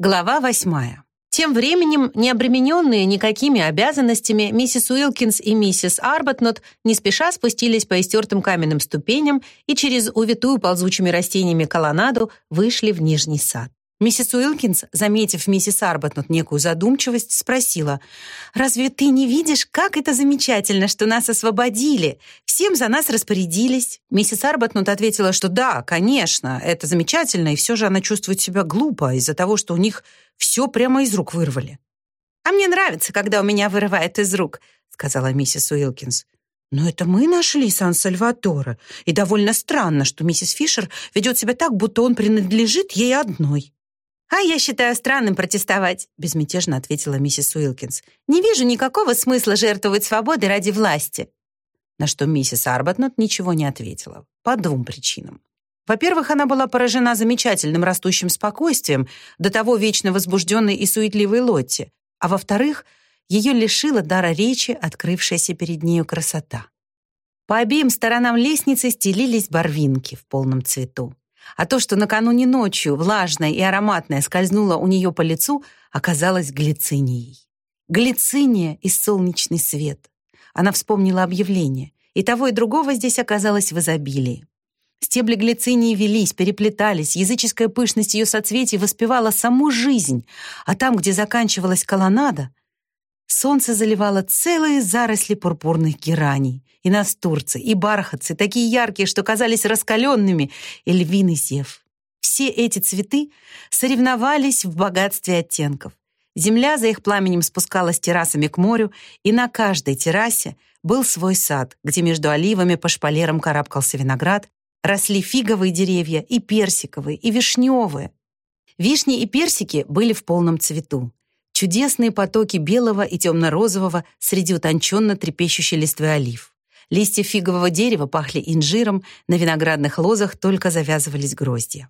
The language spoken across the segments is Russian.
Глава восьмая. Тем временем, не обремененные никакими обязанностями, миссис Уилкинс и миссис Арбатнот не спеша спустились по истертым каменным ступеням и через увитую ползучими растениями колоннаду вышли в нижний сад. Миссис Уилкинс, заметив миссис Арбатнот некую задумчивость, спросила, «Разве ты не видишь, как это замечательно, что нас освободили? Всем за нас распорядились?» Миссис Арбатнот ответила, что да, конечно, это замечательно, и все же она чувствует себя глупо из-за того, что у них все прямо из рук вырвали. «А мне нравится, когда у меня вырывают из рук», сказала миссис Уилкинс. «Но это мы нашли Сан-Сальваторе, и довольно странно, что миссис Фишер ведет себя так, будто он принадлежит ей одной». «А я считаю странным протестовать», — безмятежно ответила миссис Уилкинс. «Не вижу никакого смысла жертвовать свободой ради власти». На что миссис Арбатнот ничего не ответила. По двум причинам. Во-первых, она была поражена замечательным растущим спокойствием до того вечно возбужденной и суетливой Лотти. А во-вторых, ее лишила дара речи открывшаяся перед нею красота. По обеим сторонам лестницы стелились барвинки в полном цвету. А то, что накануне ночью влажное и ароматное скользнуло у нее по лицу, оказалось глицинией. Глициния и солнечный свет. Она вспомнила объявление. И того, и другого здесь оказалось в изобилии. Стебли глицинии велись, переплетались, языческая пышность ее соцветий воспевала саму жизнь, а там, где заканчивалась колоннада, солнце заливало целые заросли пурпурных гераний, и настурцы, и бархатцы, такие яркие, что казались раскаленными, и львиный зев. Все эти цветы соревновались в богатстве оттенков. Земля за их пламенем спускалась террасами к морю, и на каждой террасе был свой сад, где между оливами по шпалерам карабкался виноград, росли фиговые деревья, и персиковые, и вишневые. Вишни и персики были в полном цвету. Чудесные потоки белого и темно-розового среди утонченно трепещущей листвы олив. Листья фигового дерева пахли инжиром, на виноградных лозах только завязывались гроздья.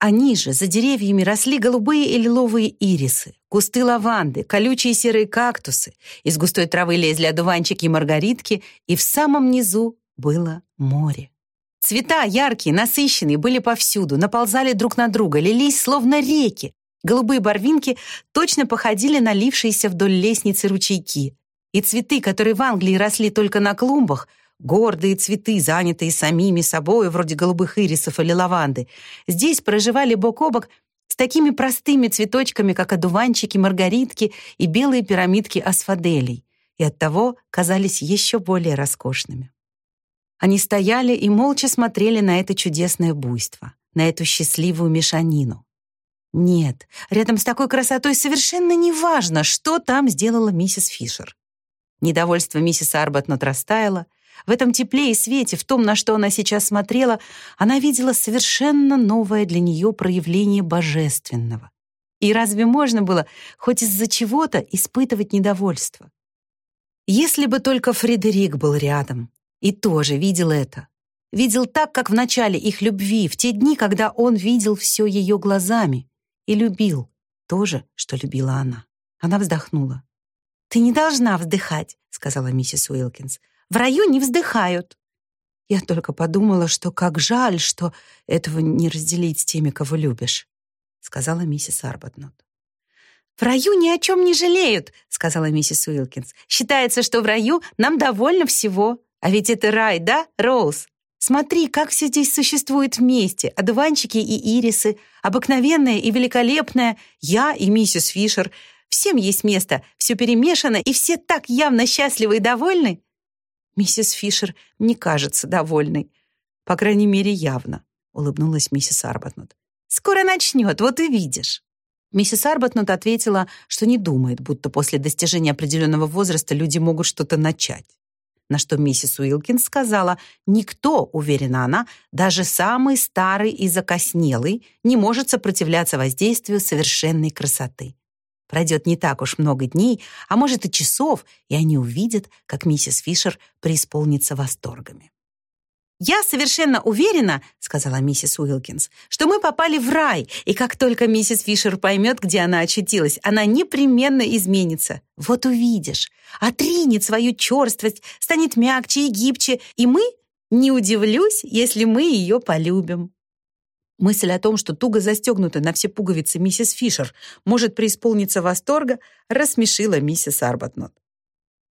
А ниже, за деревьями, росли голубые и лиловые ирисы, кусты лаванды, колючие серые кактусы, из густой травы лезли одуванчики и маргаритки, и в самом низу было море. Цвета яркие, насыщенные, были повсюду, наползали друг на друга, лились словно реки. Голубые барвинки точно походили на лившиеся вдоль лестницы ручейки. И цветы, которые в Англии росли только на клумбах, гордые цветы, занятые самими собой, вроде голубых ирисов или лаванды, здесь проживали бок о бок с такими простыми цветочками, как одуванчики, маргаритки и белые пирамидки асфаделей, и оттого казались еще более роскошными. Они стояли и молча смотрели на это чудесное буйство, на эту счастливую мешанину. Нет, рядом с такой красотой совершенно не важно, что там сделала миссис Фишер. Недовольство миссис Арбатнот растаяло. В этом тепле и свете, в том, на что она сейчас смотрела, она видела совершенно новое для нее проявление божественного. И разве можно было хоть из-за чего-то испытывать недовольство? Если бы только Фредерик был рядом и тоже видел это. Видел так, как в начале их любви, в те дни, когда он видел все ее глазами. И любил то же, что любила она. Она вздохнула. «Ты не должна вздыхать», — сказала миссис Уилкинс. «В раю не вздыхают». Я только подумала, что как жаль, что этого не разделить с теми, кого любишь, сказала миссис Арбатнот. «В раю ни о чем не жалеют», — сказала миссис Уилкинс. «Считается, что в раю нам довольно всего. А ведь это рай, да, Роуз? Смотри, как все здесь существует вместе. Одуванчики и ирисы, обыкновенное и великолепное, я и миссис Фишер — Всем есть место, все перемешано, и все так явно счастливы и довольны. Миссис Фишер не кажется довольной. По крайней мере, явно, улыбнулась миссис Арбатнут. Скоро начнет, вот и видишь. Миссис Арбатнут ответила, что не думает, будто после достижения определенного возраста люди могут что-то начать. На что миссис Уилкинс сказала, никто, уверена она, даже самый старый и закоснелый, не может сопротивляться воздействию совершенной красоты. Пройдет не так уж много дней, а может и часов, и они увидят, как миссис Фишер преисполнится восторгами. «Я совершенно уверена, — сказала миссис Уилкинс, — что мы попали в рай, и как только миссис Фишер поймет, где она очутилась, она непременно изменится. Вот увидишь, отринет свою черствость, станет мягче и гибче, и мы, не удивлюсь, если мы ее полюбим». Мысль о том, что туго застегнутая на все пуговицы миссис Фишер может преисполниться восторга, рассмешила миссис Арбатнот.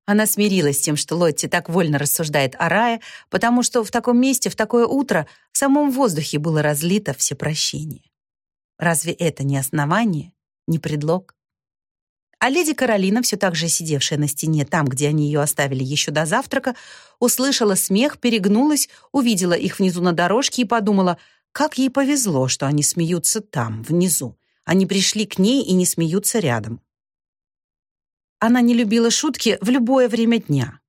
Она смирилась с тем, что Лотти так вольно рассуждает о рае, потому что в таком месте, в такое утро, в самом воздухе было разлито всепрощение. Разве это не основание, не предлог? А леди Каролина, все так же сидевшая на стене там, где они ее оставили еще до завтрака, услышала смех, перегнулась, увидела их внизу на дорожке и подумала, как ей повезло, что они смеются там, внизу. Они пришли к ней и не смеются рядом. Она не любила шутки в любое время дня.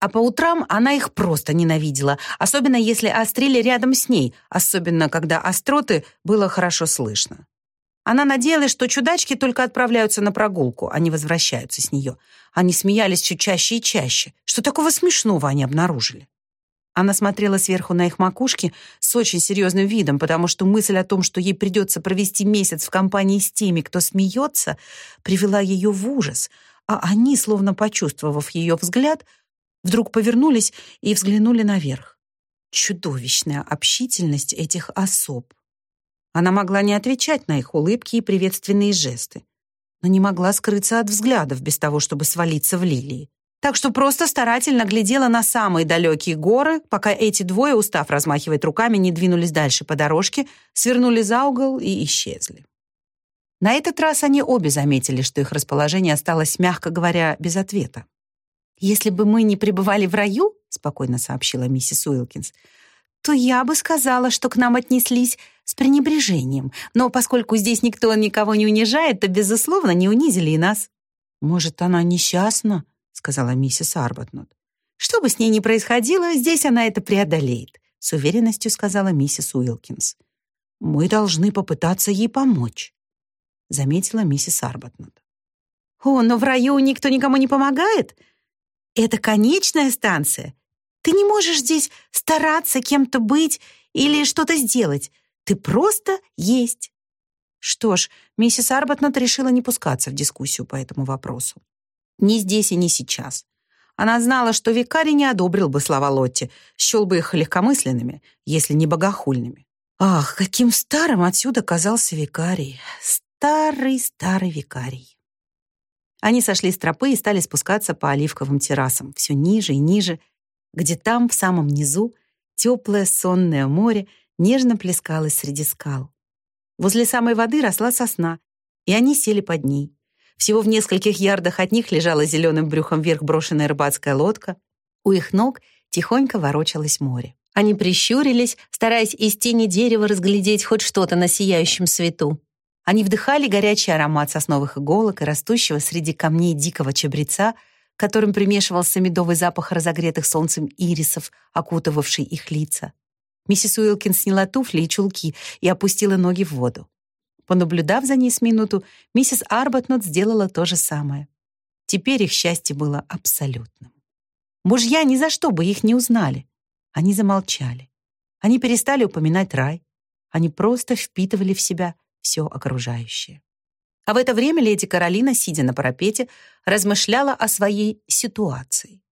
А по утрам она их просто ненавидела, особенно если острили рядом с ней, особенно когда остроты было хорошо слышно. Она надеялась, что чудачки только отправляются на прогулку, а не возвращаются с нее. Они смеялись все чаще и чаще. Что такого смешного они обнаружили? Она смотрела сверху на их макушки с очень серьезным видом, потому что мысль о том, что ей придется провести месяц в компании с теми, кто смеется, привела ее в ужас, а они, словно почувствовав ее взгляд, вдруг повернулись и взглянули наверх. Чудовищная общительность этих особ. Она могла не отвечать на их улыбки и приветственные жесты, но не могла скрыться от взглядов без того, чтобы свалиться в лилии. Так что просто старательно глядела на самые далекие горы, пока эти двое, устав размахивать руками, не двинулись дальше по дорожке, свернули за угол и исчезли. На этот раз они обе заметили, что их расположение осталось, мягко говоря, без ответа. «Если бы мы не пребывали в раю», — спокойно сообщила миссис Уилкинс, то я бы сказала, что к нам отнеслись с пренебрежением. Но поскольку здесь никто никого не унижает, то, безусловно, не унизили и нас. Может, она несчастна, сказала миссис Арбатнот. Что бы с ней ни происходило, здесь она это преодолеет, с уверенностью сказала миссис Уилкинс. Мы должны попытаться ей помочь, заметила миссис Арбатнот. О, но в раю никто никому не помогает. Это конечная станция. Ты не можешь здесь стараться кем-то быть или что-то сделать. Ты просто есть. Что ж, миссис Арбатнот решила не пускаться в дискуссию по этому вопросу. Ни здесь и ни сейчас. Она знала, что викарий не одобрил бы слова Лотти, счел бы их легкомысленными, если не богохульными. Ах, каким старым отсюда казался викарий. Старый-старый викарий. Они сошли с тропы и стали спускаться по оливковым террасам, все ниже и ниже, где там, в самом низу, теплое сонное море нежно плескалось среди скал. Возле самой воды росла сосна, и они сели под ней. Всего в нескольких ярдах от них лежала зеленым брюхом вверх брошенная рыбацкая лодка. У их ног тихонько ворочалось море. Они прищурились, стараясь из тени дерева разглядеть хоть что-то на сияющем свету. Они вдыхали горячий аромат сосновых иголок и растущего среди камней дикого чабреца, которым примешивался медовый запах разогретых солнцем ирисов, окутывавший их лица. Миссис Уилкин сняла туфли и чулки и опустила ноги в воду. Понаблюдав за ней с минуту, миссис Арбатнот сделала то же самое. Теперь их счастье было абсолютным. Мужья ни за что бы их не узнали. Они замолчали. Они перестали упоминать рай. Они просто впитывали в себя все окружающее. А в это время леди Каролина, сидя на парапете, размышляла о своей ситуации.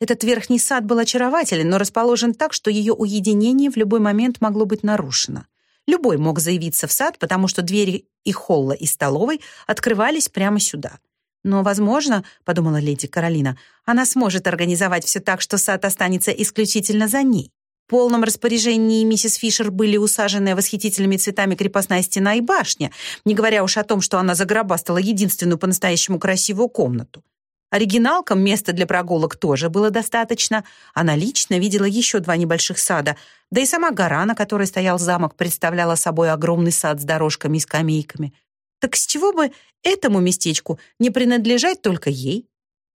Этот верхний сад был очарователен, но расположен так, что ее уединение в любой момент могло быть нарушено. Любой мог заявиться в сад, потому что двери и холла, и столовой открывались прямо сюда. Но, возможно, подумала леди Каролина, она сможет организовать все так, что сад останется исключительно за ней. В полном распоряжении миссис Фишер были усаженные восхитительными цветами крепостная стена и башня, не говоря уж о том, что она загробастала единственную по-настоящему красивую комнату. Оригиналкам места для прогулок тоже было достаточно. Она лично видела еще два небольших сада, да и сама гора, на которой стоял замок, представляла собой огромный сад с дорожками и скамейками. Так с чего бы этому местечку не принадлежать только ей?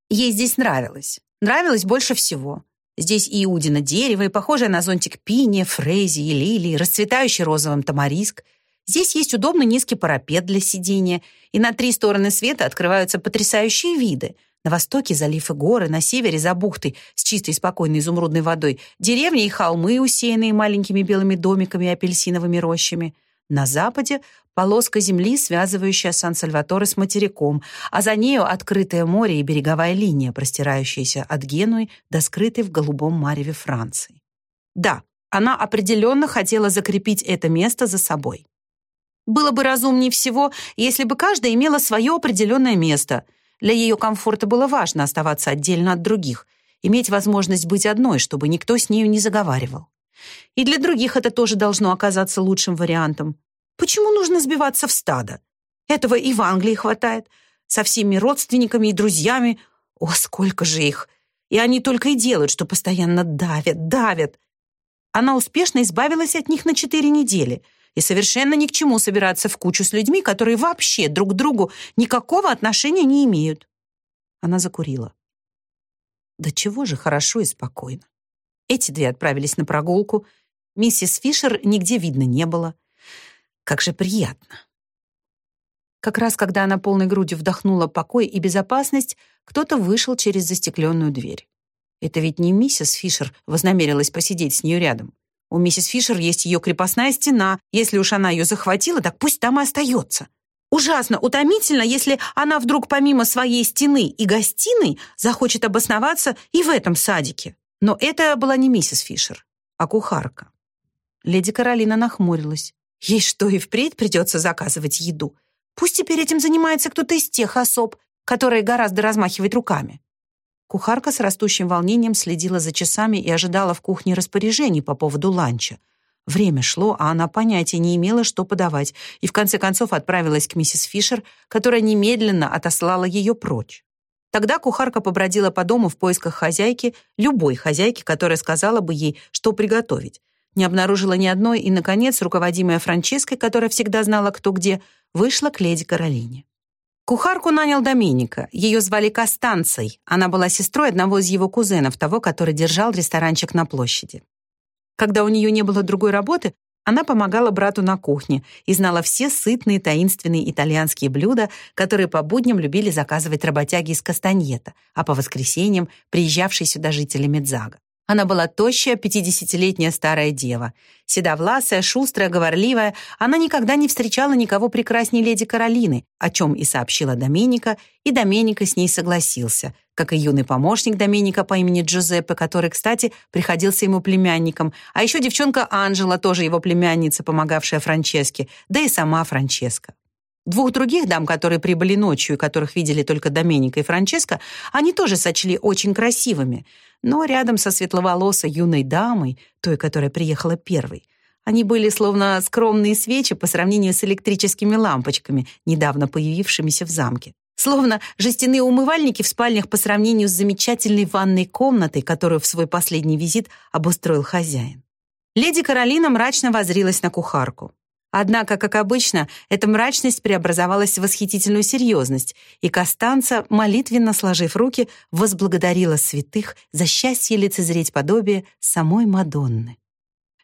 Ей здесь нравилось. Нравилось больше всего. Здесь и Иудина дерево, и похожее на зонтик пиния, фрези и лилии, расцветающий розовым тамариск. Здесь есть удобный низкий парапет для сидения, и на три стороны света открываются потрясающие виды. На востоке залив и горы, на севере за бухтой с чистой спокойной изумрудной водой, деревни и холмы, усеянные маленькими белыми домиками и апельсиновыми рощами. На западе полоска земли, связывающая Сан-Сальваторе с материком, а за нею открытое море и береговая линия, простирающаяся от Генуи до скрытой в голубом мареве Франции. Да, Она определенно хотела закрепить это место за собой. Было бы разумнее всего, если бы каждая имела свое определенное место. Для ее комфорта было важно оставаться отдельно от других, иметь возможность быть одной, чтобы никто с нею не заговаривал. И для других это тоже должно оказаться лучшим вариантом. Почему нужно сбиваться в стадо? Этого и в Англии хватает. Со всеми родственниками и друзьями. О, сколько же их! И они только и делают, что постоянно давят, давят. Она успешно избавилась от них на четыре недели — и совершенно ни к чему собираться в кучу с людьми, которые вообще друг к другу никакого отношения не имеют. Она закурила. Да чего же хорошо и спокойно. Эти две отправились на прогулку. Миссис Фишер нигде видно не было. Как же приятно. Как раз когда она полной грудью вдохнула покой и безопасность, кто-то вышел через застекленную дверь. Это ведь не миссис Фишер вознамерилась посидеть с нею рядом. У миссис Фишер есть ее крепостная стена. Если уж она ее захватила, так пусть там и остается. Ужасно утомительно, если она вдруг помимо своей стены и гостиной захочет обосноваться и в этом садике. Но это была не миссис Фишер, а кухарка. Леди Каролина нахмурилась. Ей что, и впредь придется заказывать еду? Пусть теперь этим занимается кто-то из тех особ, которые гораздо размахивать руками. Кухарка с растущим волнением следила за часами и ожидала в кухне распоряжений по поводу ланча. Время шло, а она понятия не имела, что подавать, и в конце концов отправилась к миссис Фишер, которая немедленно отослала ее прочь. Тогда кухарка побродила по дому в поисках хозяйки, любой хозяйки, которая сказала бы ей, что приготовить. Не обнаружила ни одной, и, наконец, руководимая Франческой, которая всегда знала, кто где, вышла к леди Каролине. Кухарку нанял Доминика. Ее звали Костанцей. Она была сестрой одного из его кузенов, того, который держал ресторанчик на площади. Когда у нее не было другой работы, она помогала брату на кухне и знала все сытные, таинственные итальянские блюда, которые по будням любили заказывать работяги из Кастаньета, а по воскресеньям приезжавшие сюда жители Медзага. Она была тощая, пятидесятилетняя старая дева. Седовласая, шустрая, говорливая, она никогда не встречала никого прекраснее леди Каролины, о чем и сообщила Доменика, и Доменика с ней согласился, как и юный помощник Доменика по имени Джузеппе, который, кстати, приходился ему племянником, а еще девчонка Анжела, тоже его племянница, помогавшая Франческе, да и сама Франческа. Двух других дам, которые прибыли ночью и которых видели только Доменика и Франческа, они тоже сочли очень красивыми. Но рядом со светловолосой юной дамой, той, которая приехала первой, они были словно скромные свечи по сравнению с электрическими лампочками, недавно появившимися в замке. Словно жестяные умывальники в спальнях по сравнению с замечательной ванной комнатой, которую в свой последний визит обустроил хозяин. Леди Каролина мрачно возрилась на кухарку. Однако, как обычно, эта мрачность преобразовалась в восхитительную серьезность, и Костанца, молитвенно сложив руки, возблагодарила святых за счастье лицезреть подобие самой Мадонны.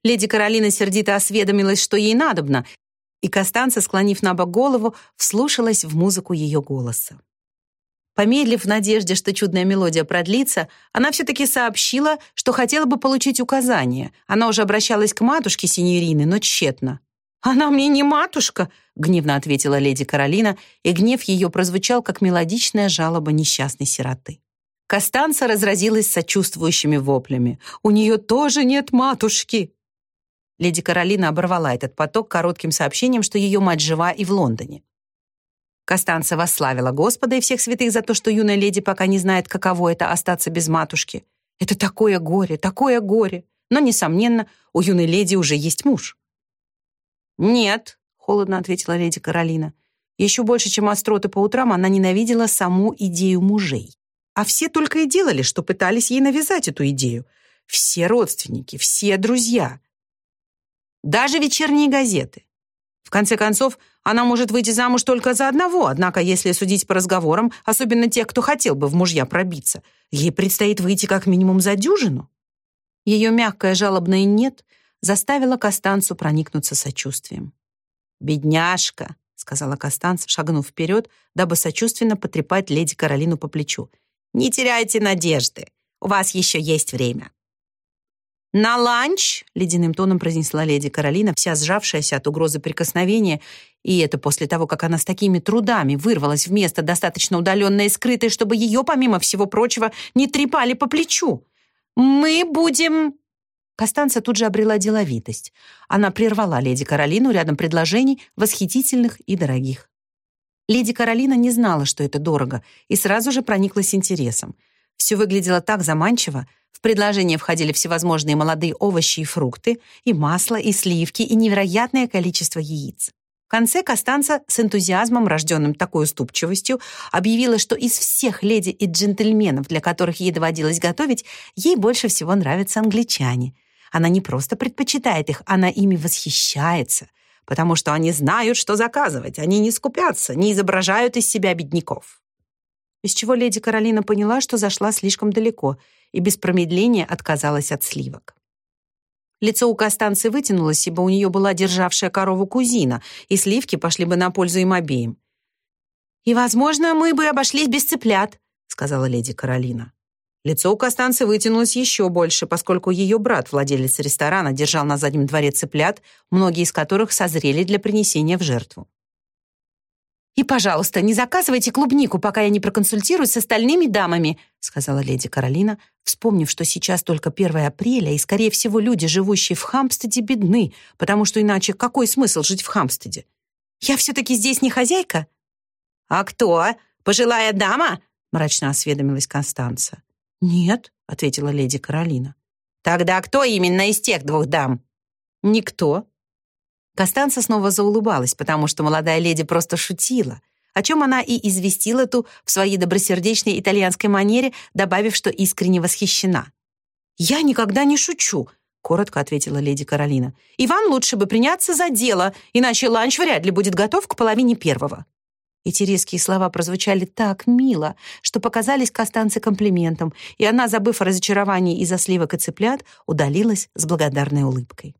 Леди Каролина сердито осведомилась, что ей надобно, и Костанца, склонив на бок голову, вслушалась в музыку ее голоса. Помедлив в надежде, что чудная мелодия продлится, она все-таки сообщила, что хотела бы получить указания. Она уже обращалась к матушке синьорины, но тщетно. «Она мне не матушка», — гневно ответила леди Каролина, и гнев ее прозвучал, как мелодичная жалоба несчастной сироты. Костанца разразилась сочувствующими воплями. «У нее тоже нет матушки!» Леди Каролина оборвала этот поток коротким сообщением, что ее мать жива и в Лондоне. Костанца восславила Господа и всех святых за то, что юная леди пока не знает, каково это остаться без матушки. Это такое горе, такое горе. Но, несомненно, у юной леди уже есть муж. «Нет», — холодно ответила леди Каролина. Еще больше, чем остроты по утрам, она ненавидела саму идею мужей. А все только и делали, что пытались ей навязать эту идею. Все родственники, все друзья. Даже вечерние газеты. В конце концов, она может выйти замуж только за одного, однако, если судить по разговорам, особенно тех, кто хотел бы в мужья пробиться, ей предстоит выйти как минимум за дюжину. Ее мягкое жалобное «нет» заставила Костанцу проникнуться сочувствием. «Бедняжка», — сказала Костанца, шагнув вперед, дабы сочувственно потрепать леди Каролину по плечу. «Не теряйте надежды. У вас еще есть время». «На ланч!» — ледяным тоном произнесла леди Каролина, вся сжавшаяся от угрозы прикосновения, и это после того, как она с такими трудами вырвалась в место достаточно удаленное и скрытое, чтобы ее, помимо всего прочего, не трепали по плечу. «Мы будем Костанца тут же обрела деловитость. Она прервала леди Каролину рядом предложений, восхитительных и дорогих. Леди Каролина не знала, что это дорого, и сразу же прониклась интересом. Все выглядело так заманчиво. В предложение входили всевозможные молодые овощи и фрукты, и масло, и сливки, и невероятное количество яиц. В конце Костанца с энтузиазмом, рожденным такой уступчивостью, объявила, что из всех леди и джентльменов, для которых ей доводилось готовить, ей больше всего нравятся англичане. Она не просто предпочитает их, она ими восхищается, потому что они знают, что заказывать, они не скупятся, не изображают из себя бедняков. Из чего леди Каролина поняла, что зашла слишком далеко и без промедления отказалась от сливок. Лицо у Костанцы вытянулось, ибо у нее была державшая корову кузина, и сливки пошли бы на пользу им обеим. «И, возможно, мы бы обошлись без цыплят», — сказала леди Каролина. Лицо у Костанцы вытянулось еще больше, поскольку ее брат, владелец ресторана, держал на заднем дворе цыплят, многие из которых созрели для принесения в жертву. «И, пожалуйста, не заказывайте клубнику, пока я не проконсультируюсь с остальными дамами», сказала леди Каролина, вспомнив, что сейчас только 1 апреля, и, скорее всего, люди, живущие в Хампстеде, бедны, потому что иначе какой смысл жить в Хампстеде? «Я все-таки здесь не хозяйка?» «А кто? Пожилая дама?» мрачно осведомилась Констанция. «Нет», — ответила леди Каролина. «Тогда кто именно из тех двух дам?» «Никто», Костанца снова заулыбалась, потому что молодая леди просто шутила, о чем она и известила ту в своей добросердечной итальянской манере, добавив, что искренне восхищена. «Я никогда не шучу», — коротко ответила леди Каролина. «И вам лучше бы приняться за дело, иначе ланч вряд ли будет готов к половине первого». Эти резкие слова прозвучали так мило, что показались Костанце комплиментом, и она, забыв о разочаровании из-за сливок и цыплят, удалилась с благодарной улыбкой.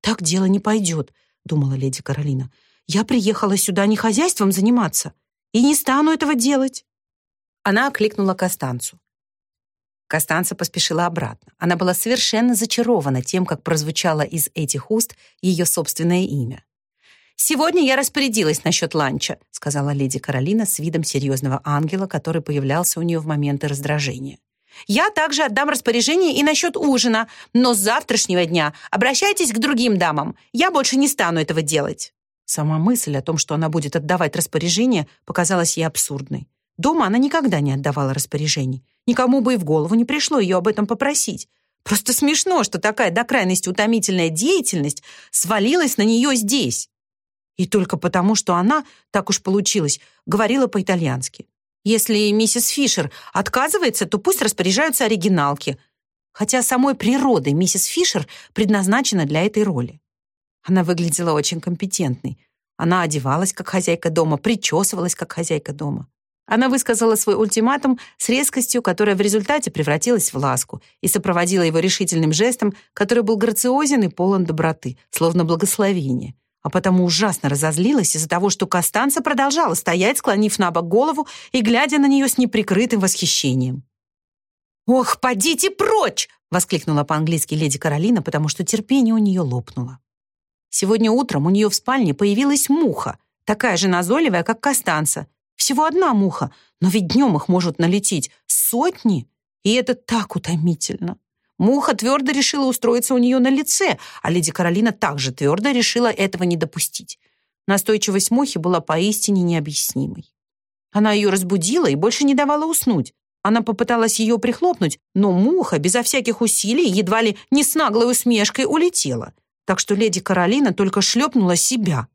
«Так дело не пойдет», — думала леди Каролина. «Я приехала сюда не хозяйством заниматься и не стану этого делать». Она окликнула Костанцу. Костанца поспешила обратно. Она была совершенно зачарована тем, как прозвучало из этих уст ее собственное имя. «Сегодня я распорядилась насчет ланча», сказала леди Каролина с видом серьезного ангела, который появлялся у нее в моменты раздражения. Я также отдам распоряжение и насчет ужина, но с завтрашнего дня обращайтесь к другим дамам. Я больше не стану этого делать». Сама мысль о том, что она будет отдавать распоряжение, показалась ей абсурдной. Дома она никогда не отдавала распоряжений. Никому бы и в голову не пришло ее об этом попросить. Просто смешно, что такая до крайности утомительная деятельность свалилась на нее здесь. И только потому, что она, так уж получилось, говорила по-итальянски. Если миссис Фишер отказывается, то пусть распоряжаются оригиналки. Хотя самой природой миссис Фишер предназначена для этой роли. Она выглядела очень компетентной. Она одевалась как хозяйка дома, причесывалась как хозяйка дома. Она высказала свой ультиматум с резкостью, которая в результате превратилась в ласку, и сопроводила его решительным жестом, который был грациозен и полон доброты, словно благословение а потому ужасно разозлилась из-за того, что Костанца продолжала стоять, склонив на бок голову и глядя на нее с неприкрытым восхищением. «Ох, подите прочь!» — воскликнула по-английски леди Каролина, потому что терпение у нее лопнуло. Сегодня утром у нее в спальне появилась муха, такая же назойливая, как Костанца. Всего одна муха, но ведь днем их может налететь сотни, и это так утомительно. Муха твердо решила устроиться у нее на лице, а леди Каролина также твердо решила этого не допустить. Настойчивость мухи была поистине необъяснимой. Она ее разбудила и больше не давала уснуть. Она попыталась ее прихлопнуть, но муха безо всяких усилий едва ли не с наглой усмешкой улетела. Так что леди Каролина только шлепнула себя.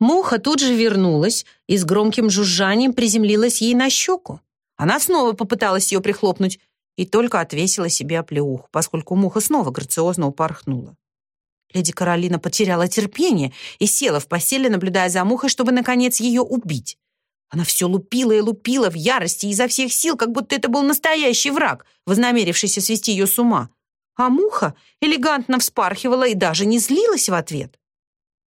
Муха тут же вернулась и с громким жужжанием приземлилась ей на щеку. Она снова попыталась ее прихлопнуть, и только отвесила себе оплеуху, поскольку муха снова грациозно упорхнула. Леди Каролина потеряла терпение и села в постели, наблюдая за мухой, чтобы, наконец, ее убить. Она все лупила и лупила в ярости изо всех сил, как будто это был настоящий враг, вознамерившийся свести ее с ума. А муха элегантно вспархивала и даже не злилась в ответ,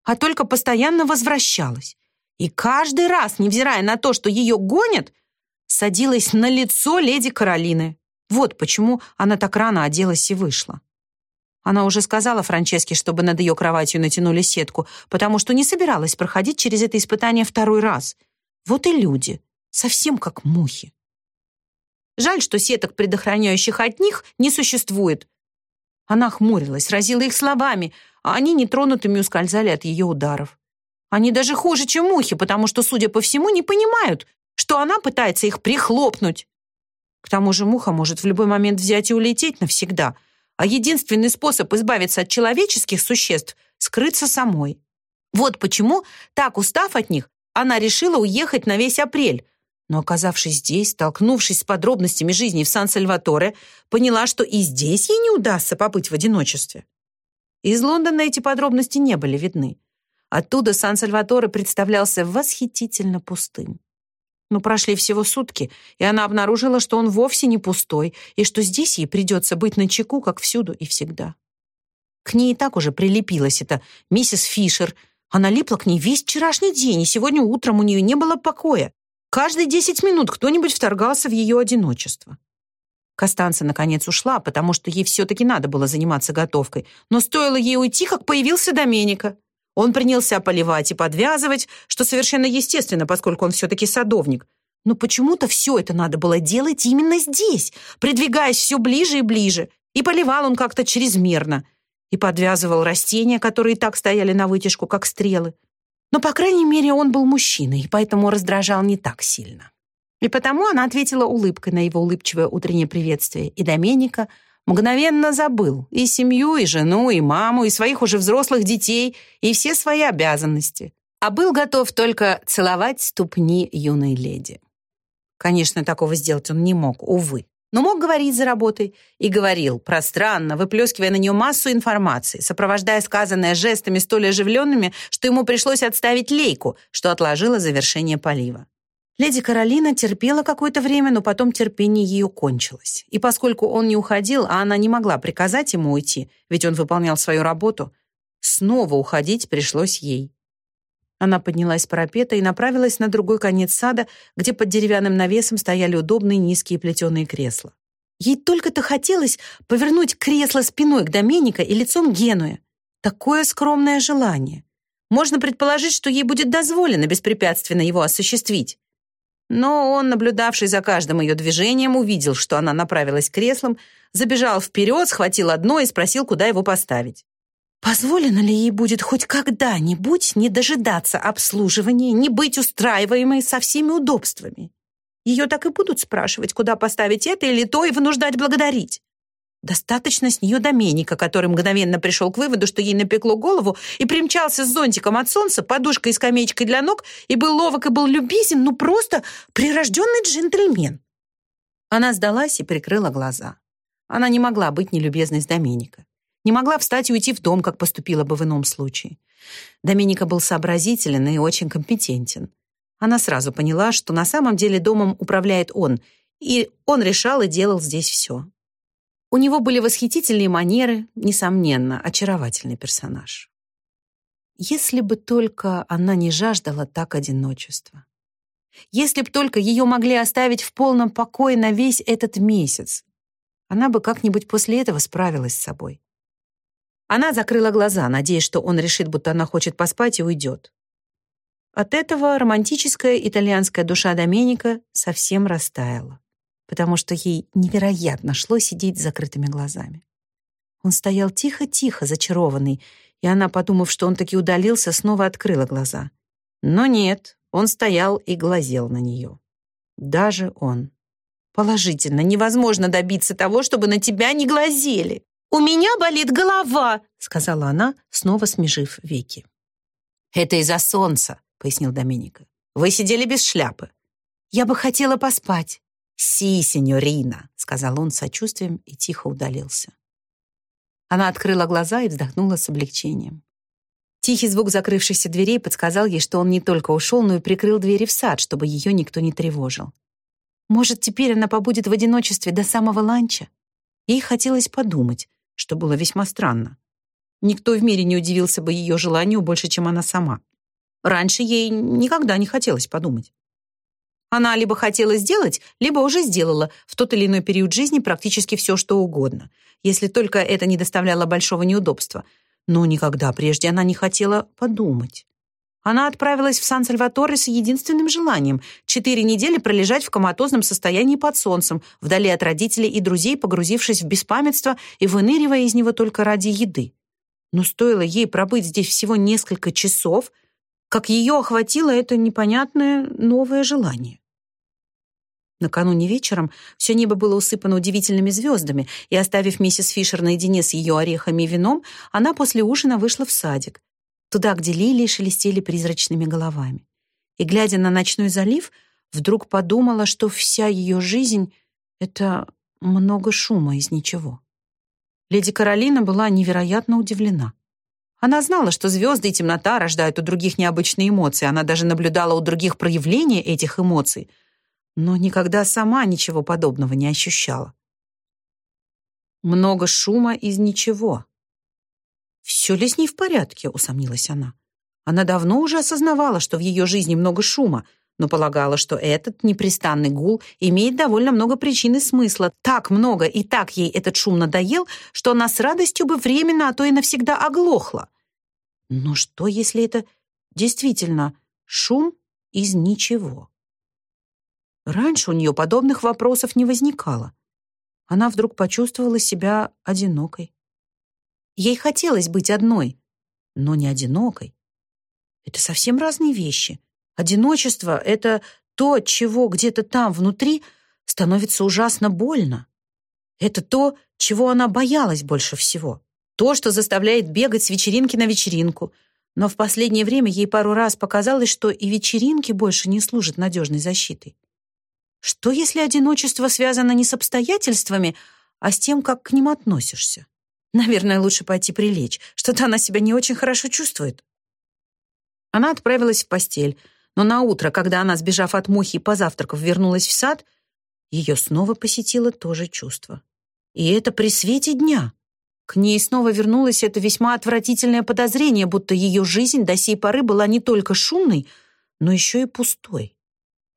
а только постоянно возвращалась. И каждый раз, невзирая на то, что ее гонят, садилась на лицо леди Каролины. Вот почему она так рано оделась и вышла. Она уже сказала Франческе, чтобы над ее кроватью натянули сетку, потому что не собиралась проходить через это испытание второй раз. Вот и люди, совсем как мухи. Жаль, что сеток, предохраняющих от них, не существует. Она хмурилась, разила их словами, а они нетронутыми ускользали от ее ударов. Они даже хуже, чем мухи, потому что, судя по всему, не понимают, что она пытается их прихлопнуть. К тому же муха может в любой момент взять и улететь навсегда, а единственный способ избавиться от человеческих существ — скрыться самой. Вот почему, так устав от них, она решила уехать на весь апрель, но, оказавшись здесь, столкнувшись с подробностями жизни в Сан-Сальваторе, поняла, что и здесь ей не удастся побыть в одиночестве. Из Лондона эти подробности не были видны. Оттуда Сан-Сальваторе представлялся восхитительно пустым. Но прошли всего сутки, и она обнаружила, что он вовсе не пустой, и что здесь ей придется быть начеку, как всюду и всегда. К ней и так уже прилепилась эта миссис Фишер. Она липла к ней весь вчерашний день, и сегодня утром у нее не было покоя. Каждые десять минут кто-нибудь вторгался в ее одиночество. Костанца наконец ушла, потому что ей все-таки надо было заниматься готовкой. Но стоило ей уйти, как появился Доменика. Он принялся поливать и подвязывать, что совершенно естественно, поскольку он все-таки садовник. Но почему-то все это надо было делать именно здесь, придвигаясь все ближе и ближе. И поливал он как-то чрезмерно. И подвязывал растения, которые так стояли на вытяжку, как стрелы. Но, по крайней мере, он был мужчиной, и поэтому раздражал не так сильно. И потому она ответила улыбкой на его улыбчивое утреннее приветствие, и Доменика — Мгновенно забыл и семью, и жену, и маму, и своих уже взрослых детей, и все свои обязанности. А был готов только целовать ступни юной леди. Конечно, такого сделать он не мог, увы. Но мог говорить за работой. И говорил, пространно, выплескивая на нее массу информации, сопровождая сказанное жестами столь оживленными, что ему пришлось отставить лейку, что отложило завершение полива. Леди Каролина терпела какое-то время, но потом терпение ее кончилось. И поскольку он не уходил, а она не могла приказать ему уйти, ведь он выполнял свою работу, снова уходить пришлось ей. Она поднялась с парапета и направилась на другой конец сада, где под деревянным навесом стояли удобные низкие плетеные кресла. Ей только-то хотелось повернуть кресло спиной к Доменика и лицом Генуя. Такое скромное желание. Можно предположить, что ей будет дозволено беспрепятственно его осуществить. Но он, наблюдавший за каждым ее движением, увидел, что она направилась к креслам, забежал вперед, схватил одно и спросил, куда его поставить. Позволено ли ей будет хоть когда-нибудь не дожидаться обслуживания, не быть устраиваемой со всеми удобствами? Ее так и будут спрашивать, куда поставить это или то, и вынуждать благодарить. Достаточно с нее доменика, который мгновенно пришел к выводу, что ей напекло голову, и примчался с зонтиком от солнца, подушкой и скамеечкой для ног, и был ловок и был любезен, ну просто прирожденный джентльмен. Она сдалась и прикрыла глаза. Она не могла быть нелюбезной с Доменика. Не могла встать и уйти в дом, как поступила бы в ином случае. Доменика был сообразителен и очень компетентен. Она сразу поняла, что на самом деле домом управляет он, и он решал и делал здесь все. У него были восхитительные манеры, несомненно, очаровательный персонаж. Если бы только она не жаждала так одиночества. Если б только ее могли оставить в полном покое на весь этот месяц, она бы как-нибудь после этого справилась с собой. Она закрыла глаза, надеясь, что он решит, будто она хочет поспать и уйдет. От этого романтическая итальянская душа Доменика совсем растаяла потому что ей невероятно шло сидеть с закрытыми глазами. Он стоял тихо-тихо, зачарованный, и она, подумав, что он таки удалился, снова открыла глаза. Но нет, он стоял и глазел на нее. Даже он. Положительно, невозможно добиться того, чтобы на тебя не глазели. «У меня болит голова», — сказала она, снова смежив веки. «Это из-за солнца», — пояснил Доминика. «Вы сидели без шляпы». «Я бы хотела поспать». «Си, сеньорина», — сказал он с сочувствием и тихо удалился. Она открыла глаза и вздохнула с облегчением. Тихий звук закрывшихся дверей подсказал ей, что он не только ушел, но и прикрыл двери в сад, чтобы ее никто не тревожил. Может, теперь она побудет в одиночестве до самого ланча? Ей хотелось подумать, что было весьма странно. Никто в мире не удивился бы ее желанию больше, чем она сама. Раньше ей никогда не хотелось подумать. Она либо хотела сделать, либо уже сделала в тот или иной период жизни практически все, что угодно, если только это не доставляло большого неудобства. Но никогда прежде она не хотела подумать. Она отправилась в Сан-Сальваторе с единственным желанием — четыре недели пролежать в коматозном состоянии под солнцем, вдали от родителей и друзей, погрузившись в беспамятство и выныривая из него только ради еды. Но стоило ей пробыть здесь всего несколько часов, как ее охватило это непонятное новое желание. Накануне вечером все небо было усыпано удивительными звездами, и, оставив миссис Фишер наедине с ее орехами и вином, она после ужина вышла в садик, туда, где лилии шелестели призрачными головами. И, глядя на ночной залив, вдруг подумала, что вся ее жизнь — это много шума из ничего. Леди Каролина была невероятно удивлена. Она знала, что звезды и темнота рождают у других необычные эмоции, она даже наблюдала у других проявления этих эмоций, но никогда сама ничего подобного не ощущала. Много шума из ничего. «Все ли с ней в порядке?» — усомнилась она. Она давно уже осознавала, что в ее жизни много шума, но полагала, что этот непрестанный гул имеет довольно много причин и смысла. Так много и так ей этот шум надоел, что она с радостью бы временно, а то и навсегда оглохла. Но что, если это действительно шум из ничего? Раньше у нее подобных вопросов не возникало. Она вдруг почувствовала себя одинокой. Ей хотелось быть одной, но не одинокой. Это совсем разные вещи. Одиночество — это то, чего где-то там внутри становится ужасно больно. Это то, чего она боялась больше всего. То, что заставляет бегать с вечеринки на вечеринку. Но в последнее время ей пару раз показалось, что и вечеринки больше не служат надежной защитой. Что, если одиночество связано не с обстоятельствами, а с тем, как к ним относишься? Наверное, лучше пойти прилечь. Что-то она себя не очень хорошо чувствует. Она отправилась в постель, но на утро, когда она, сбежав от мухи и позавтракав, вернулась в сад, ее снова посетило то же чувство. И это при свете дня. К ней снова вернулось это весьма отвратительное подозрение, будто ее жизнь до сей поры была не только шумной, но еще и пустой.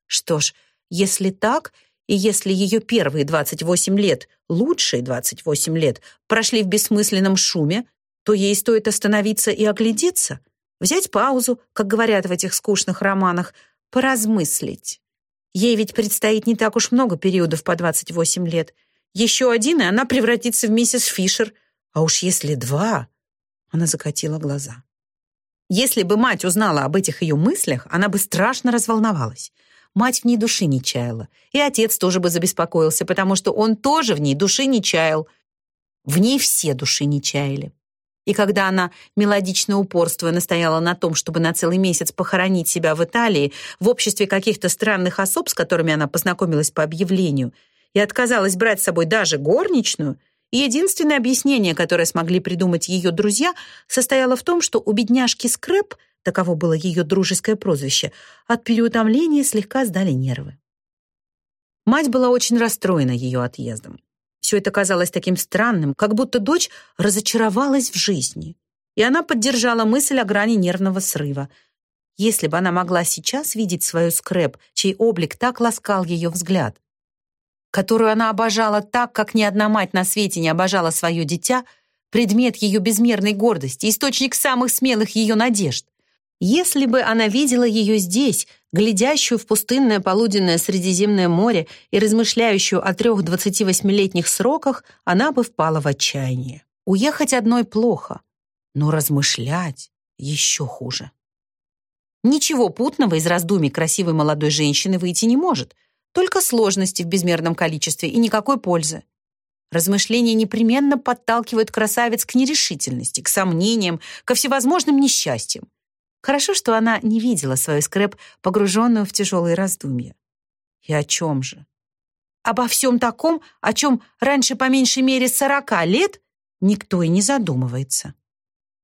Что ж, если так, и если ее первые 28 лет, лучшие 28 лет, прошли в бессмысленном шуме, то ей стоит остановиться и оглядеться, взять паузу, как говорят в этих скучных романах, поразмыслить. Ей ведь предстоит не так уж много периодов по 28 лет. Еще один, и она превратится в миссис Фишер. А уж если два... Она закатила глаза. Если бы мать узнала об этих ее мыслях, она бы страшно разволновалась мать в ней души не чаяла. И отец тоже бы забеспокоился, потому что он тоже в ней души не чаял. В ней все души не чаяли. И когда она, мелодично упорствуя, настояла на том, чтобы на целый месяц похоронить себя в Италии в обществе каких-то странных особ, с которыми она познакомилась по объявлению, и отказалась брать с собой даже горничную, единственное объяснение, которое смогли придумать ее друзья, состояло в том, что у бедняжки Скрэп – таково было ее дружеское прозвище, от переутомления слегка сдали нервы. Мать была очень расстроена ее отъездом. Все это казалось таким странным, как будто дочь разочаровалась в жизни. И она поддержала мысль о грани нервного срыва. Если бы она могла сейчас видеть свою скреп, чей облик так ласкал ее взгляд, которую она обожала так, как ни одна мать на свете не обожала свое дитя, предмет ее безмерной гордости, источник самых смелых ее надежд. Если бы она видела ее здесь, глядящую в пустынное полуденное Средиземное море и размышляющую о трех 28-летних сроках, она бы впала в отчаяние. Уехать одной плохо, но размышлять еще хуже. Ничего путного из раздумий красивой молодой женщины выйти не может, только сложности в безмерном количестве и никакой пользы. Размышления непременно подталкивают красавец к нерешительности, к сомнениям, ко всевозможным несчастьям. Хорошо, что она не видела свою скреп, погруженную в тяжелые раздумья. И о чем же? Обо всем таком, о чем раньше по меньшей мере сорока лет никто и не задумывается.